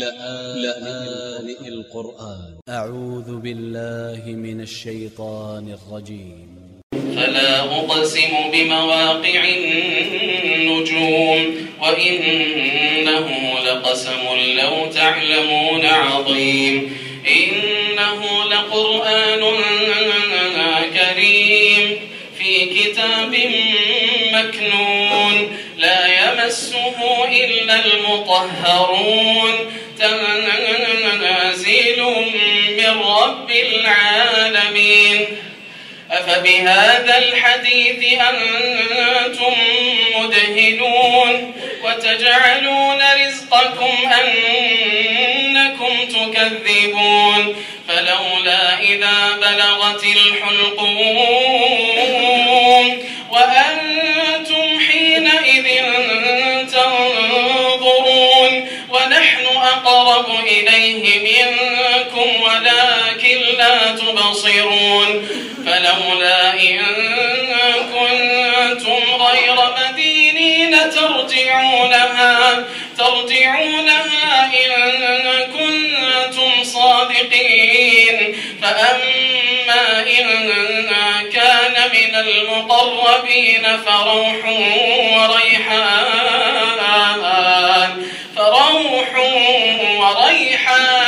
لآن القرآن. أ ع و ذ ب ا ل ل ه من ا ل ش ي ط ا ن ا ل ج ي م فلا أقسم بمواقع النجوم وإنه لقسم لو تعلمون عظيم. إنه لقرآن كريم في كتاب مكنون. لا يمسه إلا المطهرون. العالمين. أفبهذا الحديث أنتم مدهنون وتجعلون رزقكم أنكم تكذبون. فلولا إذا بلغت الحلقون وأنتم حينئذ أقرب إليه منكم ولكن لا تبصرون. فلولا إن كنتم غير مدينين ترجعونها ترجعونها إن كنتم صادقين. فأما إن كان من المقربين فروح وريحان فروح وريحان.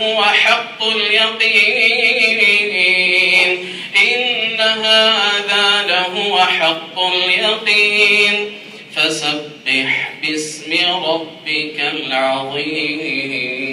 لهو حق اليقين. إن هذا لهو حق اليقين. فسبح باسم ربك العظيم.